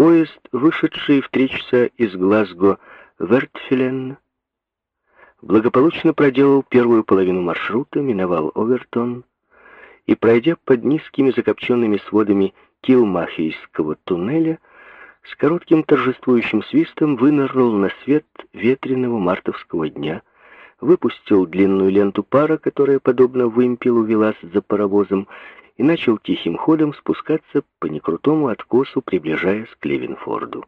Поезд, вышедший в три часа из Глазго Вертфилен, благополучно проделал первую половину маршрута, миновал Овертон и, пройдя под низкими закопченными сводами Килмахийского туннеля, с коротким торжествующим свистом вынырнул на свет ветреного мартовского дня, выпустил длинную ленту пара, которая, подобно вымпелу, велась за паровозом, и начал тихим ходом спускаться по некрутому откосу, приближаясь к Левинфорду.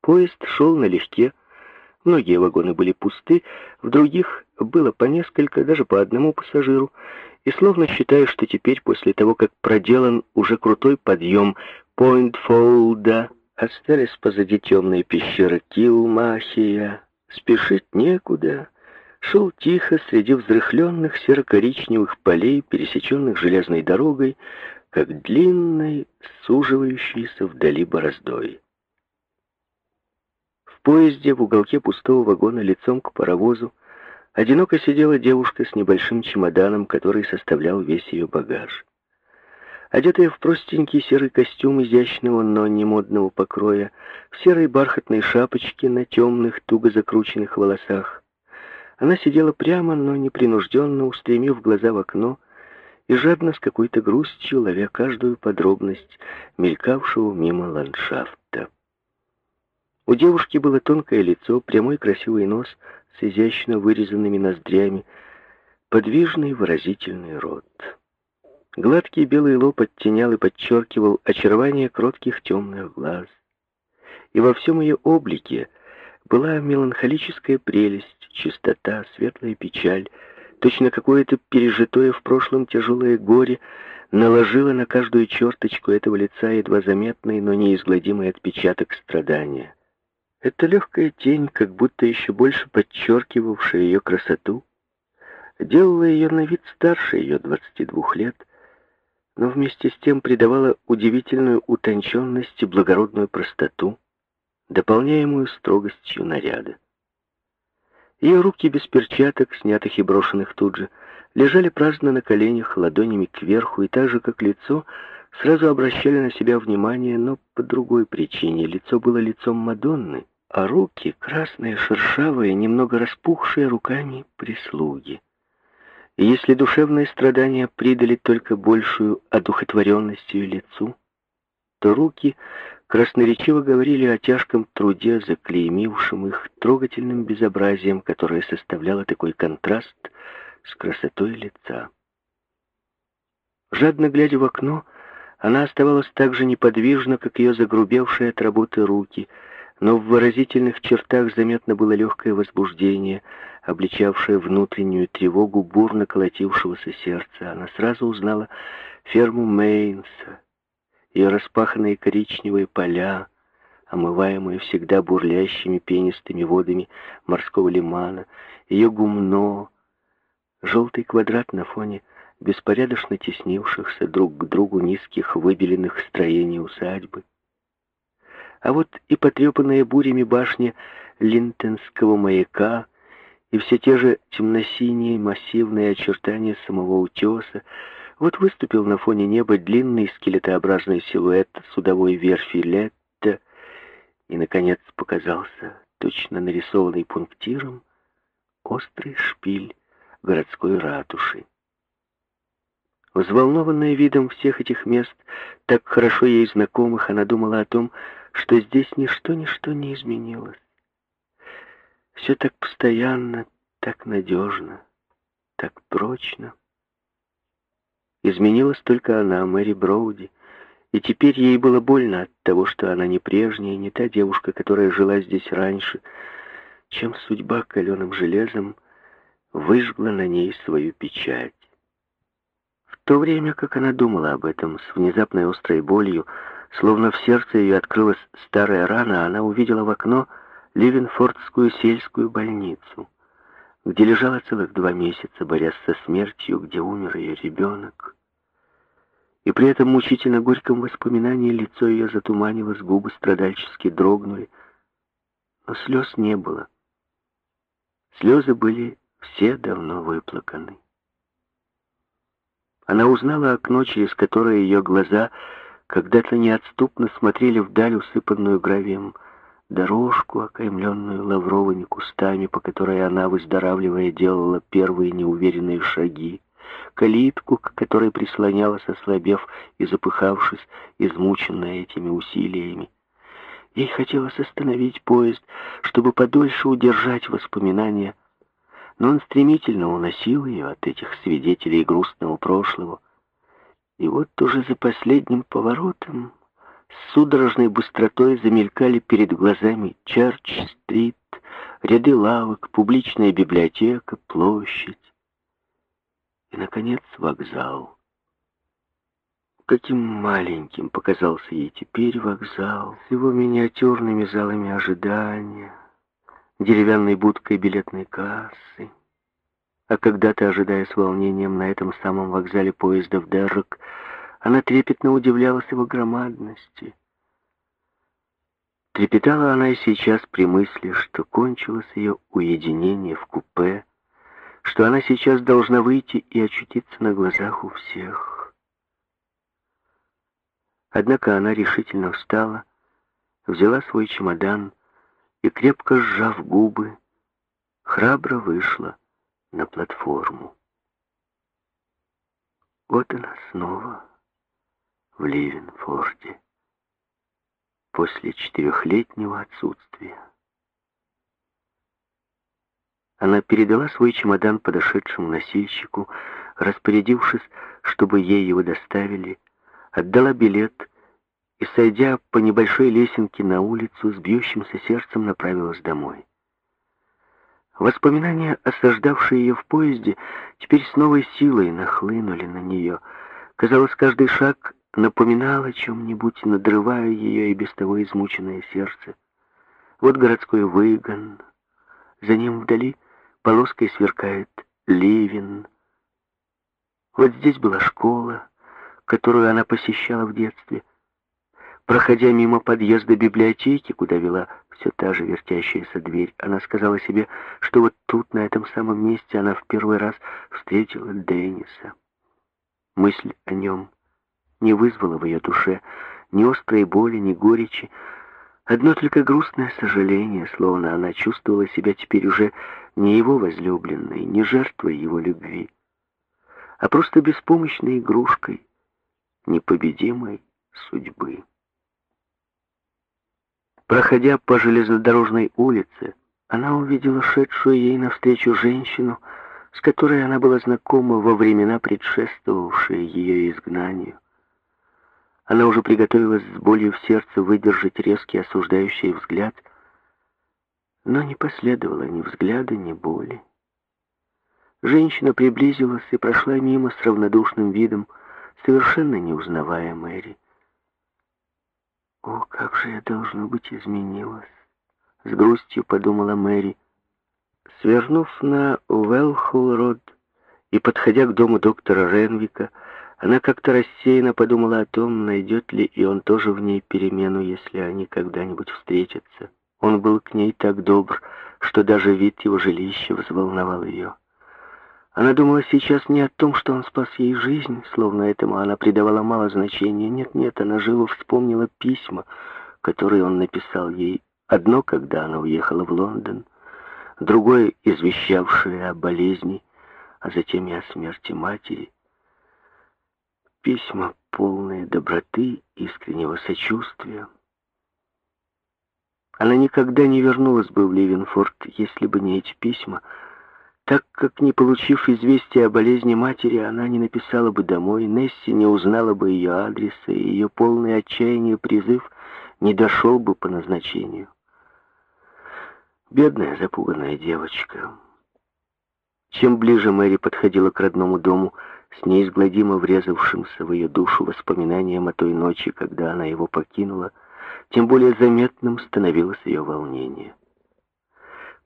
Поезд шел налегке, многие вагоны были пусты, в других было по несколько, даже по одному пассажиру, и словно считая, что теперь, после того, как проделан уже крутой подъем Пойнт-Фолда, остались позади темные пещеры Килмахия, спешить некуда, шел тихо среди взрыхленных серо-коричневых полей, пересеченных железной дорогой, как длинной, суживающейся вдали бороздой. В поезде в уголке пустого вагона лицом к паровозу одиноко сидела девушка с небольшим чемоданом, который составлял весь ее багаж. Одетая в простенький серый костюм изящного, но не модного покроя, в серой бархатной шапочке на темных, туго закрученных волосах, она сидела прямо, но непринужденно, устремив глаза в окно и жадно с какой-то грустью ловя каждую подробность мелькавшего мимо ландшафта. У девушки было тонкое лицо, прямой красивый нос с изящно вырезанными ноздрями, подвижный выразительный рот. Гладкий белый лоб оттенял и подчеркивал очарование кротких темных глаз. И во всем ее облике была меланхолическая прелесть, чистота, светлая печаль, точно какое-то пережитое в прошлом тяжелое горе наложило на каждую черточку этого лица едва заметный, но неизгладимый отпечаток страдания. Эта легкая тень, как будто еще больше подчеркивавшая ее красоту, делала ее на вид старше ее 22 лет, но вместе с тем придавала удивительную утонченность и благородную простоту, дополняемую строгостью наряда. Ее руки без перчаток, снятых и брошенных тут же, лежали праздно на коленях, ладонями кверху, и так же, как лицо, сразу обращали на себя внимание, но по другой причине. Лицо было лицом Мадонны, а руки, красные, шершавые, немного распухшие руками прислуги. И если душевные страдания придали только большую одухотворенность ее лицу, то руки красноречиво говорили о тяжком труде, заклеймившем их трогательным безобразием, которое составляло такой контраст с красотой лица. Жадно глядя в окно, она оставалась так же неподвижна, как ее загрубевшие от работы руки — но в выразительных чертах заметно было легкое возбуждение, обличавшее внутреннюю тревогу бурно колотившегося сердца. Она сразу узнала ферму Мейнса, ее распаханные коричневые поля, омываемые всегда бурлящими пенистыми водами морского лимана, ее гумно, желтый квадрат на фоне беспорядочно теснившихся друг к другу низких выбеленных строений усадьбы, а вот и потрепанная бурями башня Линтенского маяка, и все те же темно-синие массивные очертания самого утеса, вот выступил на фоне неба длинный скелетообразный силуэт судовой верфи Летта, и, наконец, показался, точно нарисованный пунктиром, острый шпиль городской ратуши. Взволнованная видом всех этих мест, так хорошо ей знакомых, она думала о том, что здесь ничто-ничто не изменилось. Все так постоянно, так надежно, так прочно. Изменилась только она, Мэри Броуди, и теперь ей было больно от того, что она не прежняя, не та девушка, которая жила здесь раньше, чем судьба каленым железом выжгла на ней свою печать. В то время, как она думала об этом с внезапной острой болью, Словно в сердце ее открылась старая рана, она увидела в окно Ливенфордскую сельскую больницу, где лежала целых два месяца, борясь со смертью, где умер ее ребенок. И при этом мучительно горьком воспоминании лицо ее затуманилось, губы страдальчески дрогнули. Но слез не было. Слезы были все давно выплаканы. Она узнала окно, через которое ее глаза когда-то неотступно смотрели вдаль усыпанную гравием дорожку, окаймленную лавровыми кустами, по которой она, выздоравливая, делала первые неуверенные шаги, калитку, к которой прислонялась, ослабев и запыхавшись, измученная этими усилиями. Ей хотелось остановить поезд, чтобы подольше удержать воспоминания, но он стремительно уносил ее от этих свидетелей грустного прошлого. И вот уже за последним поворотом с судорожной быстротой замелькали перед глазами Черч-стрит, ряды лавок, публичная библиотека, площадь и, наконец, вокзал. Каким маленьким показался ей теперь вокзал с его миниатюрными залами ожидания, деревянной будкой билетной кассы. А когда-то, ожидая с волнением на этом самом вокзале поезда в Деррок, она трепетно удивлялась его громадности. Трепетала она и сейчас при мысли, что кончилось ее уединение в купе, что она сейчас должна выйти и очутиться на глазах у всех. Однако она решительно встала, взяла свой чемодан и, крепко сжав губы, храбро вышла на платформу. Вот она снова в Ливенфорде после четырехлетнего отсутствия. Она передала свой чемодан подошедшему носильщику, распорядившись, чтобы ей его доставили, отдала билет и, сойдя по небольшой лесенке на улицу, с бьющимся сердцем направилась домой. Воспоминания, осаждавшие ее в поезде, теперь с новой силой нахлынули на нее. Казалось, каждый шаг напоминал о чем-нибудь, надрывая ее и без того измученное сердце. Вот городской выгон, за ним вдали полоской сверкает ливен. Вот здесь была школа, которую она посещала в детстве. Проходя мимо подъезда библиотеки, куда вела все та же вертящаяся дверь, она сказала себе, что вот тут, на этом самом месте, она в первый раз встретила Денниса. Мысль о нем не вызвала в ее душе ни острой боли, ни горечи, одно только грустное сожаление, словно она чувствовала себя теперь уже не его возлюбленной, не жертвой его любви, а просто беспомощной игрушкой непобедимой судьбы. Проходя по железнодорожной улице, она увидела шедшую ей навстречу женщину, с которой она была знакома во времена, предшествовавшие ее изгнанию. Она уже приготовилась с болью в сердце выдержать резкий осуждающий взгляд, но не последовало ни взгляда, ни боли. Женщина приблизилась и прошла мимо с равнодушным видом, совершенно не узнавая Мэри. «О, как же я, должно быть, изменилась!» — с грустью подумала Мэри. Свернув на Уэлхолл-Род и подходя к дому доктора Ренвика, она как-то рассеянно подумала о том, найдет ли и он тоже в ней перемену, если они когда-нибудь встретятся. Он был к ней так добр, что даже вид его жилища взволновал ее. Она думала сейчас не о том, что он спас ей жизнь, словно этому она придавала мало значения. Нет-нет, она живо вспомнила письма, которые он написал ей. Одно, когда она уехала в Лондон, другое, извещавшее о болезни, а затем и о смерти матери — Письма, полные доброты, искреннего сочувствия. Она никогда не вернулась бы в Ливенфорд, если бы не эти письма, так как, не получив известия о болезни матери, она не написала бы домой, Несси не узнала бы ее адреса, и ее полный отчаяние призыв не дошел бы по назначению. Бедная запуганная девочка. Чем ближе Мэри подходила к родному дому, с неизгладимо врезавшимся в ее душу воспоминанием о той ночи, когда она его покинула, тем более заметным становилось ее волнение.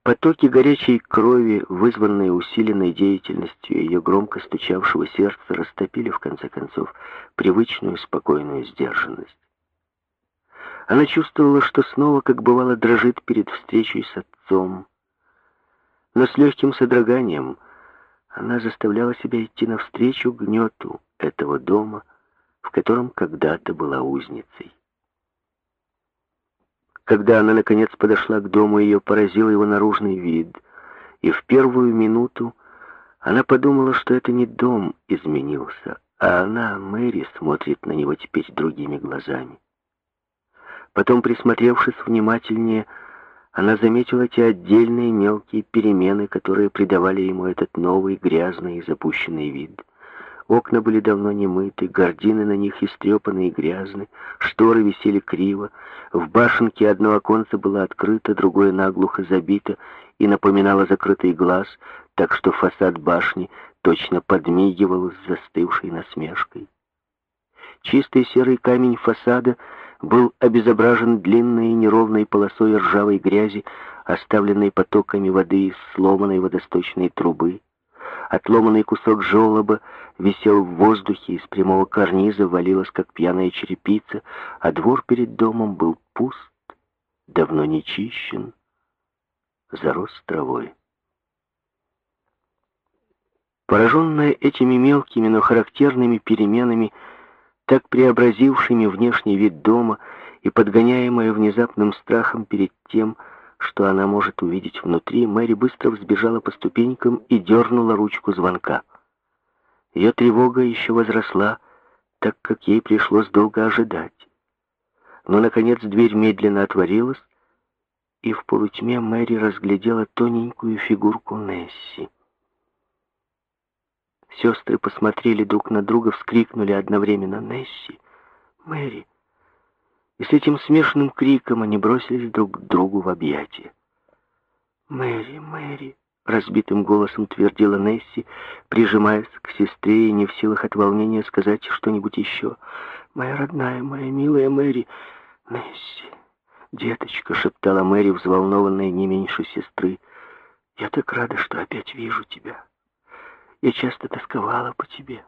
Потоки горячей крови, вызванные усиленной деятельностью ее громко стучавшего сердца, растопили, в конце концов, привычную спокойную сдержанность. Она чувствовала, что снова, как бывало, дрожит перед встречей с отцом, но с легким содроганием она заставляла себя идти навстречу гнету этого дома, в котором когда-то была узницей. Когда она, наконец, подошла к дому, ее поразил его наружный вид, и в первую минуту она подумала, что это не дом изменился, а она, Мэри, смотрит на него теперь другими глазами. Потом, присмотревшись внимательнее, она заметила те отдельные мелкие перемены, которые придавали ему этот новый, грязный и запущенный вид. Окна были давно не мыты, гардины на них истрепаны и грязны, шторы висели криво, в башенке одно оконце было открыто, другое наглухо забито и напоминало закрытый глаз, так что фасад башни точно подмигивал с застывшей насмешкой. Чистый серый камень фасада был обезображен длинной и неровной полосой ржавой грязи, оставленной потоками воды из сломанной водосточной трубы. Отломанный кусок желоба висел в воздухе, из прямого карниза валилась, как пьяная черепица, а двор перед домом был пуст, давно не чищен, зарос травой. Пораженная этими мелкими, но характерными переменами, так преобразившими внешний вид дома и подгоняемая внезапным страхом перед тем, что она может увидеть внутри, Мэри быстро взбежала по ступенькам и дернула ручку звонка. Ее тревога еще возросла, так как ей пришлось долго ожидать. Но, наконец, дверь медленно отворилась, и в полутьме Мэри разглядела тоненькую фигурку Несси. Сестры посмотрели друг на друга, вскрикнули одновременно «Несси! Мэри!» И с этим смешанным криком они бросились друг к другу в объятия. «Мэри, Мэри!» — разбитым голосом твердила Несси, прижимаясь к сестре и не в силах от волнения сказать что-нибудь еще. «Моя родная, моя милая Мэри! Несси!» «Деточка!» — шептала Мэри, взволнованная не меньше сестры. «Я так рада, что опять вижу тебя!» Я часто тосковала по тебе.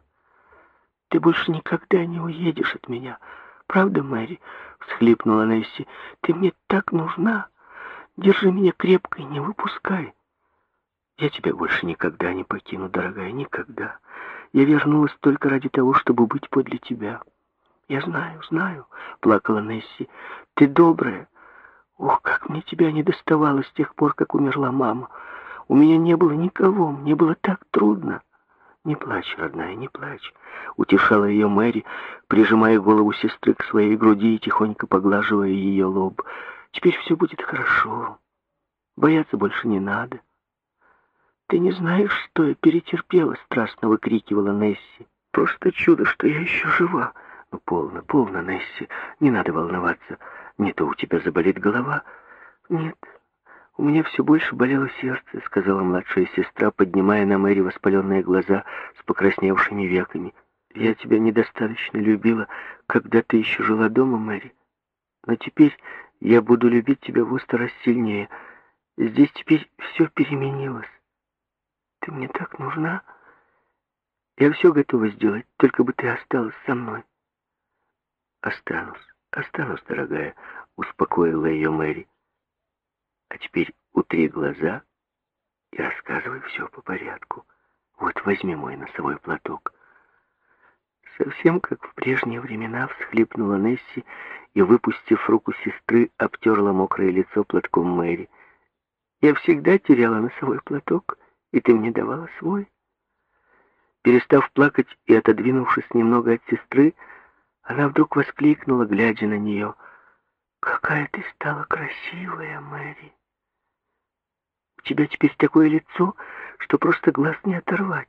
Ты больше никогда не уедешь от меня. Правда, Мэри?» — всхлипнула Несси. «Ты мне так нужна. Держи меня крепко и не выпускай. Я тебя больше никогда не покину, дорогая, никогда. Я вернулась только ради того, чтобы быть подле тебя. Я знаю, знаю, — плакала Несси. Ты добрая. Ох, как мне тебя не доставало с тех пор, как умерла мама. У меня не было никого, мне было так трудно. «Не плачь, родная, не плачь», — утешала ее Мэри, прижимая голову сестры к своей груди и тихонько поглаживая ее лоб. «Теперь все будет хорошо. Бояться больше не надо». «Ты не знаешь, что я перетерпела?» — страстно выкрикивала Несси. «Просто чудо, что я еще жива». «Ну, полно, полно, Несси, не надо волноваться. Не то у тебя заболит голова». «Нет, «У меня все больше болело сердце», — сказала младшая сестра, поднимая на Мэри воспаленные глаза с покрасневшими веками. «Я тебя недостаточно любила, когда ты еще жила дома, Мэри. Но теперь я буду любить тебя в сто раз сильнее. Здесь теперь все переменилось. Ты мне так нужна. Я все готова сделать, только бы ты осталась со мной». «Останусь, останусь, дорогая», — успокоила ее Мэри. А теперь утри глаза и рассказывай все по порядку. Вот возьми мой носовой платок. Совсем как в прежние времена всхлипнула Несси и, выпустив руку сестры, обтерла мокрое лицо платком Мэри. Я всегда теряла носовой платок, и ты мне давала свой. Перестав плакать и отодвинувшись немного от сестры, она вдруг воскликнула, глядя на нее. «Какая ты стала красивая, Мэри!» тебя теперь такое лицо, что просто глаз не оторвать.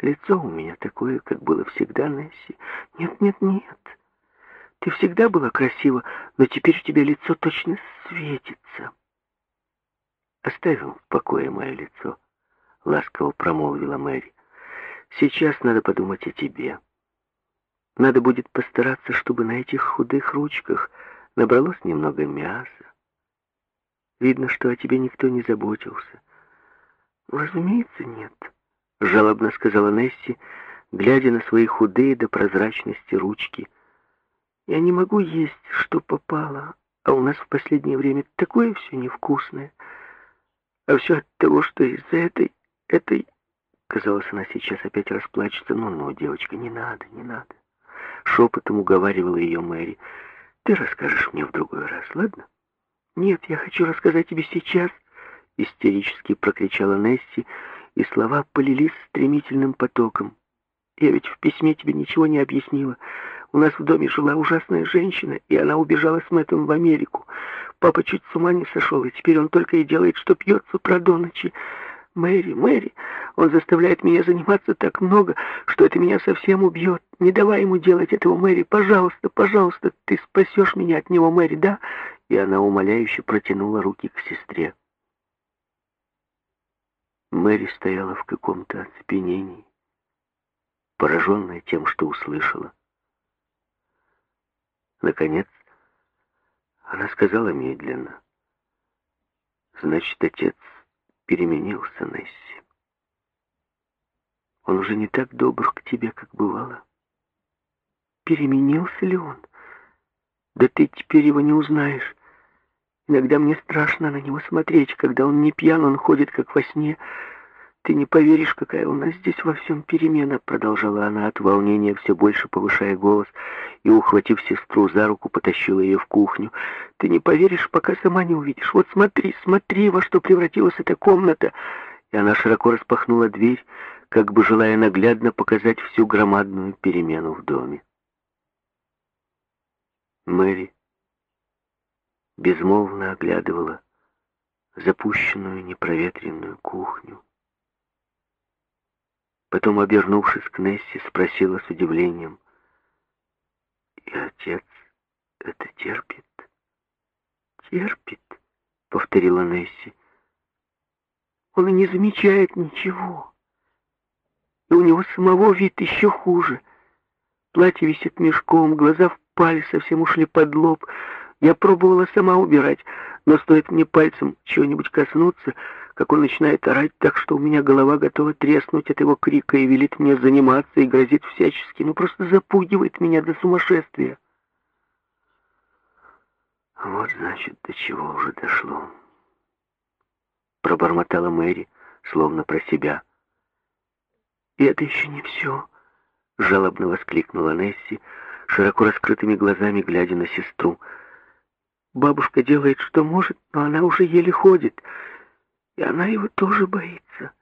Лицо у меня такое, как было всегда, Несси. Нет, нет, нет. Ты всегда была красива, но теперь у тебя лицо точно светится. Оставил в покое мое лицо, ласково промолвила Мэри. Сейчас надо подумать о тебе. Надо будет постараться, чтобы на этих худых ручках набралось немного мяса. Видно, что о тебе никто не заботился. Разумеется, нет, жалобно сказала Несси, глядя на свои худые до прозрачности ручки. Я не могу есть, что попало, а у нас в последнее время такое все невкусное. А все от того, что из-за этой, этой... Казалось, она сейчас опять расплачется. «Ну-ну, девочка, не надо, не надо». Шепотом уговаривала ее Мэри. «Ты расскажешь мне в другой раз, ладно?» «Нет, я хочу рассказать тебе сейчас», — истерически прокричала Несси, и слова полились стремительным потоком. «Я ведь в письме тебе ничего не объяснила. У нас в доме жила ужасная женщина, и она убежала с Мэттом в Америку. Папа чуть с ума не сошел, и теперь он только и делает, что пьет с до ночи. Мэри, Мэри, он заставляет меня заниматься так много, что это меня совсем убьет. Не давай ему делать этого, Мэри. Пожалуйста, пожалуйста, ты спасешь меня от него, Мэри, да? И она умоляюще протянула руки к сестре. Мэри стояла в каком-то оцепенении, пораженная тем, что услышала. Наконец, она сказала медленно. «Значит, отец переменился, Несси. Он уже не так добр к тебе, как бывало. Переменился ли он? Да ты теперь его не узнаешь. Иногда мне страшно на него смотреть. Когда он не пьян, он ходит как во сне. Ты не поверишь, какая у нас здесь во всем перемена, продолжала она от волнения, все больше повышая голос, и, ухватив сестру за руку, потащила ее в кухню. Ты не поверишь, пока сама не увидишь. Вот смотри, смотри, во что превратилась эта комната. И она широко распахнула дверь, как бы желая наглядно показать всю громадную перемену в доме. Мэри безмолвно оглядывала запущенную непроветренную кухню. Потом, обернувшись к Несси, спросила с удивлением, «И отец это терпит?» «Терпит», — повторила Несси. «Он и не замечает ничего. И у него самого вид еще хуже. Платье висит мешком, глаза впали, совсем ушли под лоб. Я пробовала сама убирать, но стоит мне пальцем чего-нибудь коснуться, как он начинает орать так, что у меня голова готова треснуть от его крика и велит мне заниматься и грозит всячески, ну просто запугивает меня до сумасшествия. Вот, значит, до чего уже дошло. Пробормотала Мэри, словно про себя. И это еще не все, жалобно воскликнула Несси, широко раскрытыми глазами глядя на сестру. Бабушка делает, что может, но она уже еле ходит, и она его тоже боится.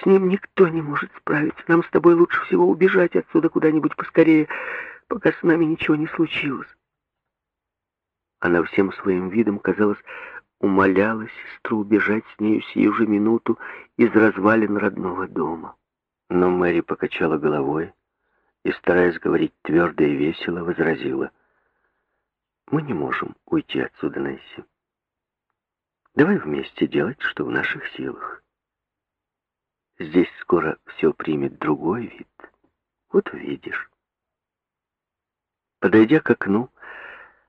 С ним никто не может справиться. Нам с тобой лучше всего убежать отсюда куда-нибудь поскорее, пока с нами ничего не случилось. Она всем своим видом, казалось, умоляла сестру убежать с нею сию же минуту из развалин родного дома. Но Мэри покачала головой и, стараясь говорить твердо и весело, возразила — мы не можем уйти отсюда, Несси. Давай вместе делать, что в наших силах. Здесь скоро все примет другой вид. Вот увидишь. Подойдя к окну,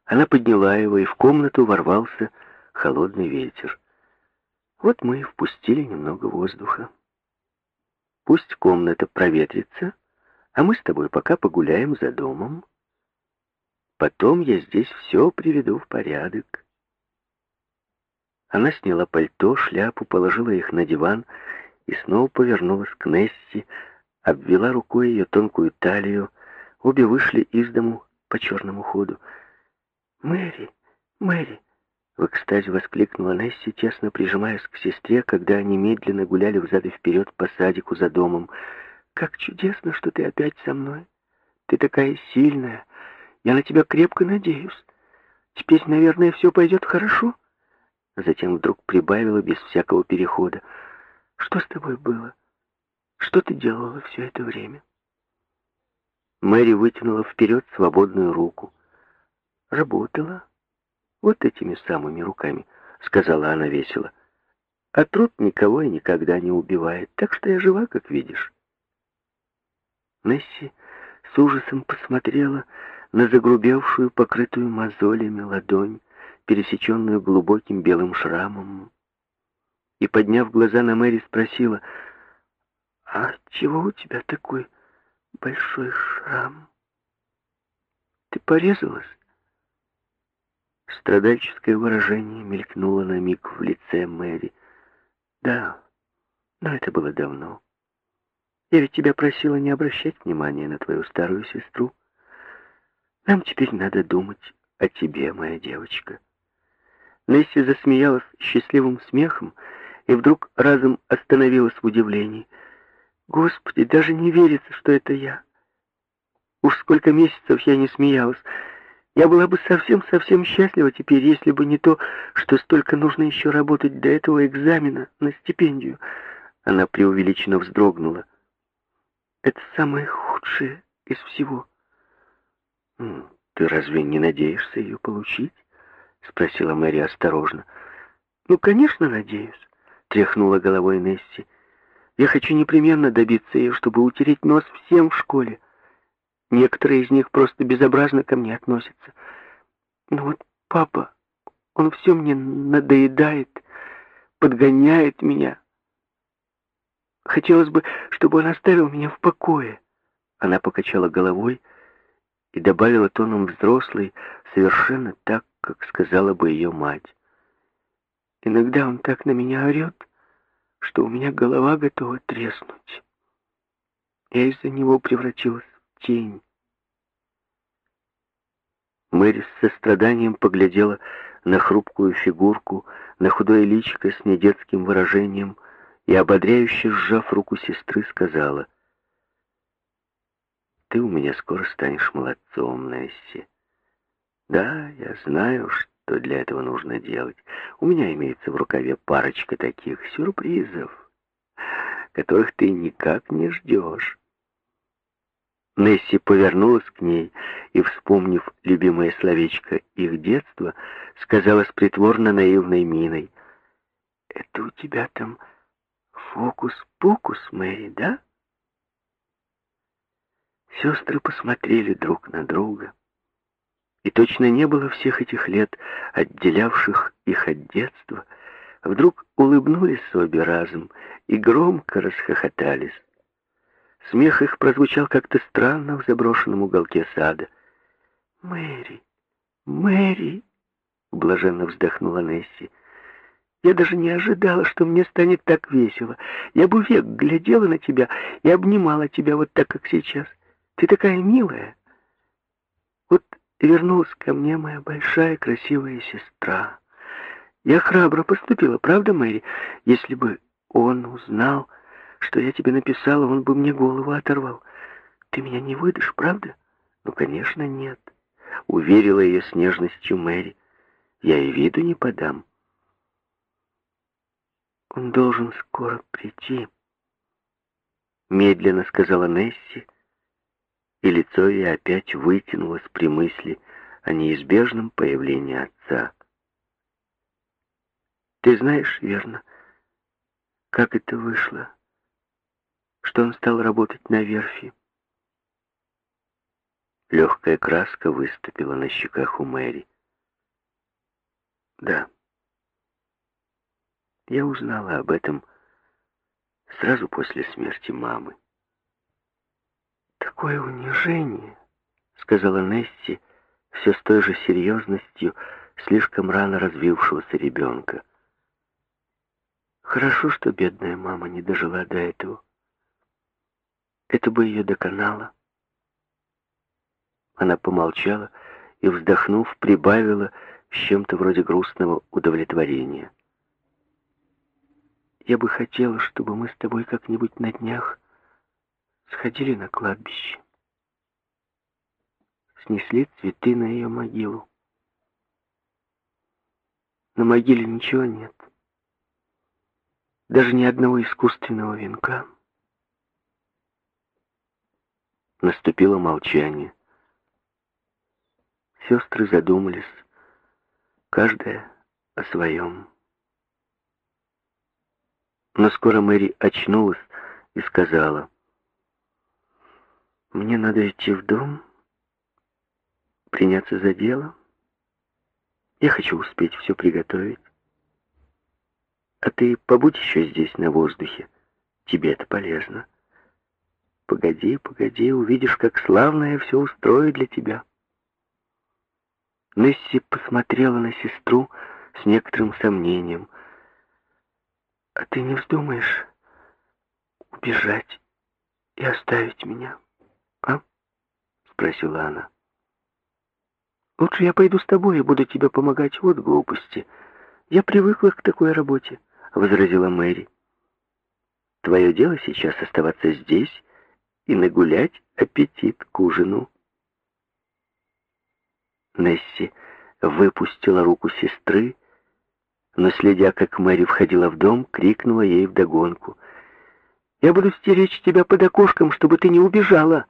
она подняла его, и в комнату ворвался холодный ветер. Вот мы и впустили немного воздуха. Пусть комната проветрится, а мы с тобой пока погуляем за домом. Потом я здесь все приведу в порядок. Она сняла пальто, шляпу, положила их на диван и снова повернулась к Несси, обвела рукой ее тонкую талию. Обе вышли из дому по черному ходу. «Мэри! Мэри!» В экстазе воскликнула Несси, тесно прижимаясь к сестре, когда они медленно гуляли взад и вперед по садику за домом. «Как чудесно, что ты опять со мной! Ты такая сильная, я на тебя крепко надеюсь. Теперь, наверное, все пойдет хорошо. Затем вдруг прибавила без всякого перехода. Что с тобой было? Что ты делала все это время? Мэри вытянула вперед свободную руку. Работала. Вот этими самыми руками, сказала она весело. А труд никого и никогда не убивает, так что я жива, как видишь. Несси с ужасом посмотрела на загрубевшую, покрытую мозолями ладонь, пересеченную глубоким белым шрамом. И, подняв глаза на Мэри, спросила, «А чего у тебя такой большой шрам? Ты порезалась?» Страдальческое выражение мелькнуло на миг в лице Мэри. «Да, но это было давно. Я ведь тебя просила не обращать внимания на твою старую сестру. Нам теперь надо думать о тебе, моя девочка». Несси засмеялась счастливым смехом и вдруг разом остановилась в удивлении. «Господи, даже не верится, что это я. Уж сколько месяцев я не смеялась. Я была бы совсем-совсем счастлива теперь, если бы не то, что столько нужно еще работать до этого экзамена на стипендию». Она преувеличенно вздрогнула. «Это самое худшее из всего». «Ты разве не надеешься ее получить?» — спросила Мэри осторожно. «Ну, конечно, надеюсь», — тряхнула головой Несси. «Я хочу непременно добиться ее, чтобы утереть нос всем в школе. Некоторые из них просто безобразно ко мне относятся. Но вот папа, он все мне надоедает, подгоняет меня. Хотелось бы, чтобы он оставил меня в покое». Она покачала головой и добавила тоном взрослой, совершенно так, как сказала бы ее мать. Иногда он так на меня орет, что у меня голова готова треснуть. Я из-за него превратилась в тень. Мэри с состраданием поглядела на хрупкую фигурку, на худое личико с недетским выражением и, ободряюще сжав руку сестры, сказала, «Ты у меня скоро станешь молодцом, Несси. Да, я знаю, что для этого нужно делать. У меня имеется в рукаве парочка таких сюрпризов, которых ты никак не ждешь. Несси повернулась к ней и, вспомнив любимое словечко их детства, сказала с притворно наивной миной, «Это у тебя там фокус-покус, Мэри, да?» Сестры посмотрели друг на друга. И точно не было всех этих лет, отделявших их от детства. Вдруг улыбнулись обе разом и громко расхохотались. Смех их прозвучал как-то странно в заброшенном уголке сада. «Мэри! Мэри!» — блаженно вздохнула Несси. «Я даже не ожидала, что мне станет так весело. Я бы век глядела на тебя и обнимала тебя вот так, как сейчас. Ты такая милая. Вот вернулась ко мне моя большая красивая сестра. Я храбро поступила, правда, Мэри? Если бы он узнал, что я тебе написала, он бы мне голову оторвал. Ты меня не выдашь, правда? Ну, конечно, нет. Уверила ее с нежностью Мэри. Я и виду не подам. Он должен скоро прийти. Медленно сказала Несси, и лицо ее опять вытянулось при мысли о неизбежном появлении отца. Ты знаешь, верно, как это вышло, что он стал работать на верфи? Легкая краска выступила на щеках у Мэри. Да. Я узнала об этом сразу после смерти мамы. «Такое унижение», — сказала Несси, все с той же серьезностью слишком рано развившегося ребенка. Хорошо, что бедная мама не дожила до этого. Это бы ее доконало. Она помолчала и, вздохнув, прибавила с чем-то вроде грустного удовлетворения. «Я бы хотела, чтобы мы с тобой как-нибудь на днях сходили на кладбище. Снесли цветы на ее могилу. На могиле ничего нет. Даже ни одного искусственного венка. Наступило молчание. Сестры задумались, каждая о своем. Но скоро Мэри очнулась и сказала — мне надо идти в дом, приняться за дело. Я хочу успеть все приготовить. А ты побудь еще здесь, на воздухе. Тебе это полезно. Погоди, погоди, увидишь, как славно я все устрою для тебя. Несси посмотрела на сестру с некоторым сомнением. А ты не вздумаешь убежать и оставить меня, а?» — спросила она. «Лучше я пойду с тобой и буду тебе помогать. Вот глупости. Я привыкла к такой работе», — возразила Мэри. «Твое дело сейчас оставаться здесь и нагулять аппетит к ужину». Несси выпустила руку сестры, но, следя, как Мэри входила в дом, крикнула ей вдогонку. «Я буду стеречь тебя под окошком, чтобы ты не убежала!»